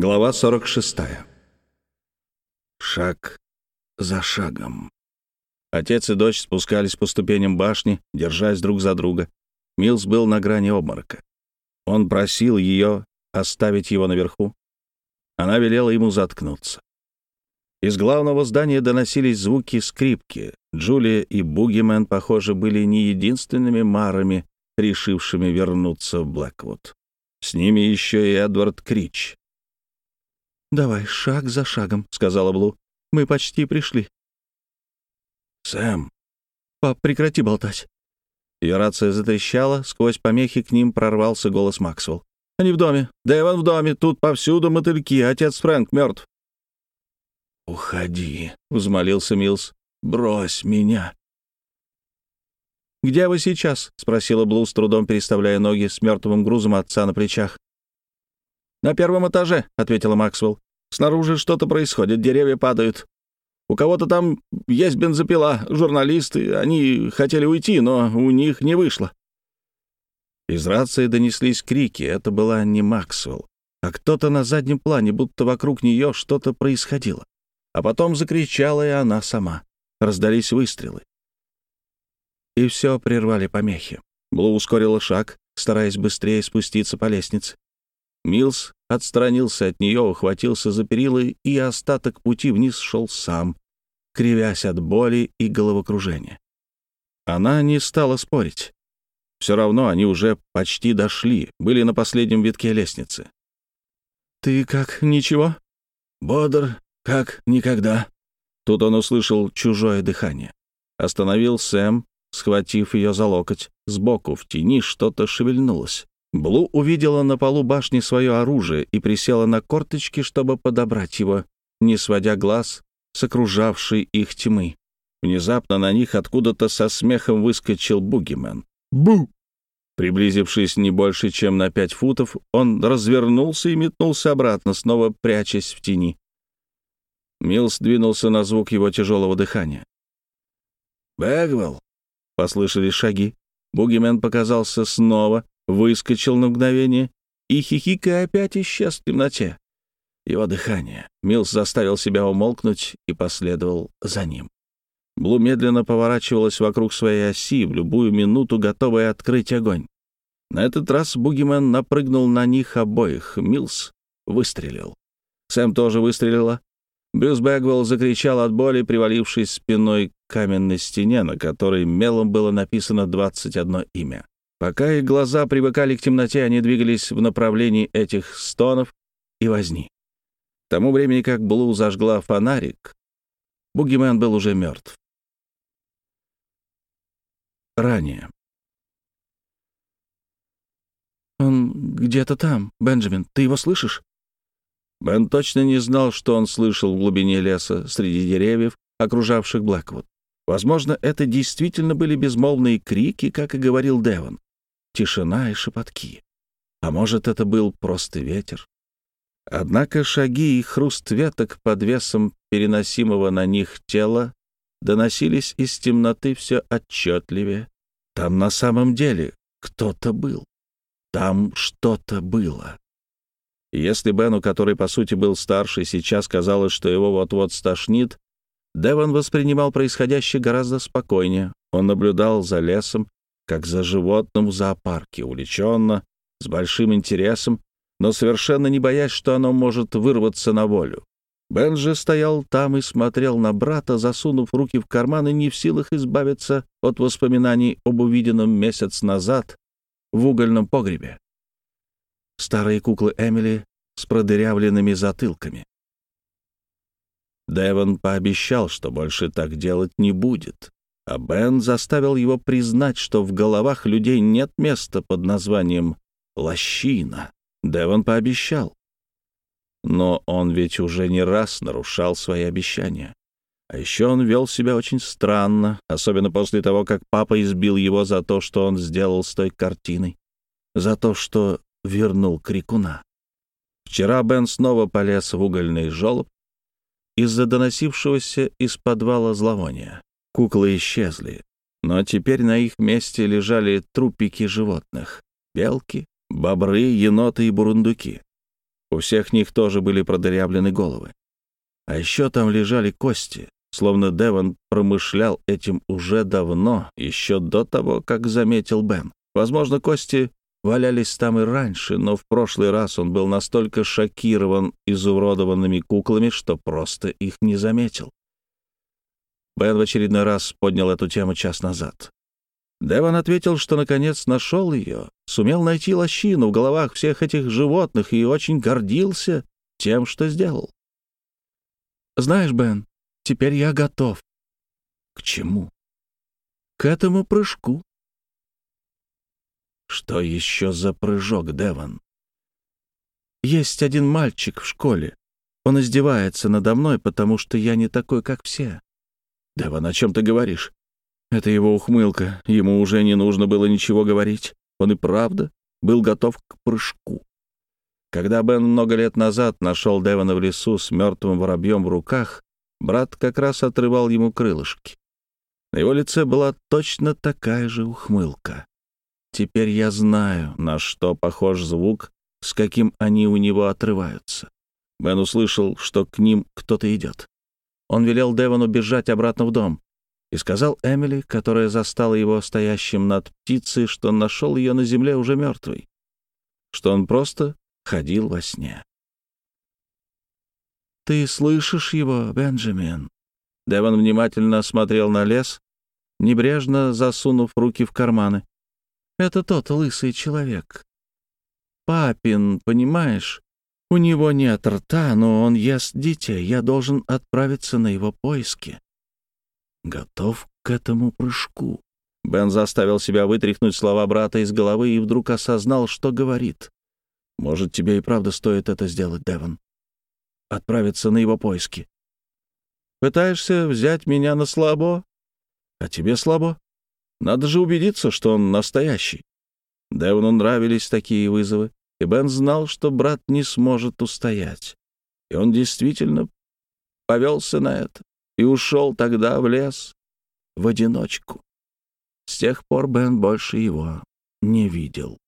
Глава 46. Шаг за шагом. Отец и дочь спускались по ступеням башни, держась друг за друга. Милс был на грани обморока. Он просил ее оставить его наверху. Она велела ему заткнуться. Из главного здания доносились звуки скрипки. Джулия и Бугимен, похоже, были не единственными марами, решившими вернуться в Блэквуд. С ними еще и Эдвард Крич, «Давай, шаг за шагом», — сказала Блу. «Мы почти пришли». «Сэм». «Пап, прекрати болтать». Ее рация затрещала, сквозь помехи к ним прорвался голос Максвелл. «Они в доме. Дэвон в доме. Тут повсюду мотыльки. Отец Фрэнк мертв». «Уходи», — взмолился Милс. «Брось меня». «Где вы сейчас?» — спросила Блу, с трудом переставляя ноги с мертвым грузом отца на плечах. «На первом этаже», — ответила Максвелл. «Снаружи что-то происходит, деревья падают. У кого-то там есть бензопила, журналисты. Они хотели уйти, но у них не вышло». Из рации донеслись крики. Это была не Максвелл, а кто-то на заднем плане, будто вокруг нее что-то происходило. А потом закричала и она сама. Раздались выстрелы. И все прервали помехи. Блу ускорила шаг, стараясь быстрее спуститься по лестнице. Милс отстранился от нее, ухватился за перилы и остаток пути вниз шел сам, кривясь от боли и головокружения. Она не стала спорить. Все равно они уже почти дошли, были на последнем витке лестницы. «Ты как, ничего?» «Бодр, как никогда». Тут он услышал чужое дыхание. Остановил Сэм, схватив ее за локоть. Сбоку, в тени, что-то шевельнулось. Блу увидела на полу башни свое оружие и присела на корточки, чтобы подобрать его, не сводя глаз с окружавшей их тьмы. Внезапно на них откуда-то со смехом выскочил Бугимен. «Бу!» Приблизившись не больше, чем на пять футов, он развернулся и метнулся обратно, снова прячась в тени. Милс двинулся на звук его тяжелого дыхания. «Бэгвелл!» — послышались шаги. Бугимен показался снова, выскочил на мгновение и, хихикая, опять исчез в темноте. Его дыхание. Милс заставил себя умолкнуть и последовал за ним. Блу медленно поворачивалась вокруг своей оси, в любую минуту готовая открыть огонь. На этот раз Бугимен напрыгнул на них обоих. Милс выстрелил. Сэм тоже выстрелила. Брюс Бэгвелл закричал от боли, привалившись спиной к каменной стене, на которой мелом было написано 21 имя. Пока их глаза привыкали к темноте, они двигались в направлении этих стонов и возни. К тому времени, как Блу зажгла фонарик, Бугимен был уже мертв. Ранее. «Он где-то там, Бенджамин. Ты его слышишь?» Бен точно не знал, что он слышал в глубине леса, среди деревьев, окружавших Блэквуд. Возможно, это действительно были безмолвные крики, как и говорил Девон тишина и шепотки. А может, это был просто ветер? Однако шаги и хруст веток под весом переносимого на них тела доносились из темноты все отчетливее. Там на самом деле кто-то был. Там что-то было. если Бену, который, по сути, был старше, сейчас казалось, что его вот-вот стошнит, Девон воспринимал происходящее гораздо спокойнее. Он наблюдал за лесом, как за животным в зоопарке, увлеченно, с большим интересом, но совершенно не боясь, что оно может вырваться на волю. Бен же стоял там и смотрел на брата, засунув руки в карман и не в силах избавиться от воспоминаний об увиденном месяц назад в угольном погребе. Старые куклы Эмили с продырявленными затылками. Девон пообещал, что больше так делать не будет. А Бен заставил его признать, что в головах людей нет места под названием «лощина». Девон пообещал. Но он ведь уже не раз нарушал свои обещания. А еще он вел себя очень странно, особенно после того, как папа избил его за то, что он сделал с той картиной, за то, что вернул крикуна. Вчера Бен снова полез в угольный желоб из-за доносившегося из подвала зловония. Куклы исчезли, но теперь на их месте лежали трупики животных — белки, бобры, еноты и бурундуки. У всех них тоже были продырявлены головы. А еще там лежали кости, словно Деван промышлял этим уже давно, еще до того, как заметил Бен. Возможно, кости валялись там и раньше, но в прошлый раз он был настолько шокирован изуродованными куклами, что просто их не заметил. Бен в очередной раз поднял эту тему час назад. Деван ответил, что наконец нашел ее, сумел найти лощину в головах всех этих животных и очень гордился тем, что сделал. «Знаешь, Бен, теперь я готов». «К чему?» «К этому прыжку». «Что еще за прыжок, Деван?» «Есть один мальчик в школе. Он издевается надо мной, потому что я не такой, как все». «Деван, о чем ты говоришь?» Это его ухмылка. Ему уже не нужно было ничего говорить. Он и правда был готов к прыжку. Когда Бен много лет назад нашел Девана в лесу с мертвым воробьем в руках, брат как раз отрывал ему крылышки. На его лице была точно такая же ухмылка. Теперь я знаю, на что похож звук, с каким они у него отрываются. Бен услышал, что к ним кто-то идет. Он велел Девану бежать обратно в дом и сказал Эмили, которая застала его стоящим над птицей, что нашел ее на земле уже мертвой, что он просто ходил во сне. «Ты слышишь его, Бенджамин?» Деван внимательно смотрел на лес, небрежно засунув руки в карманы. «Это тот лысый человек. Папин, понимаешь? У него нет рта, но он ест детей. Я должен отправиться на его поиски» готов к этому прыжку. Бен заставил себя вытряхнуть слова брата из головы и вдруг осознал, что говорит. «Может, тебе и правда стоит это сделать, Девон? Отправиться на его поиски. Пытаешься взять меня на слабо? А тебе слабо? Надо же убедиться, что он настоящий». Девону нравились такие вызовы, и Бен знал, что брат не сможет устоять. И он действительно повелся на это и ушел тогда в лес в одиночку. С тех пор Бен больше его не видел.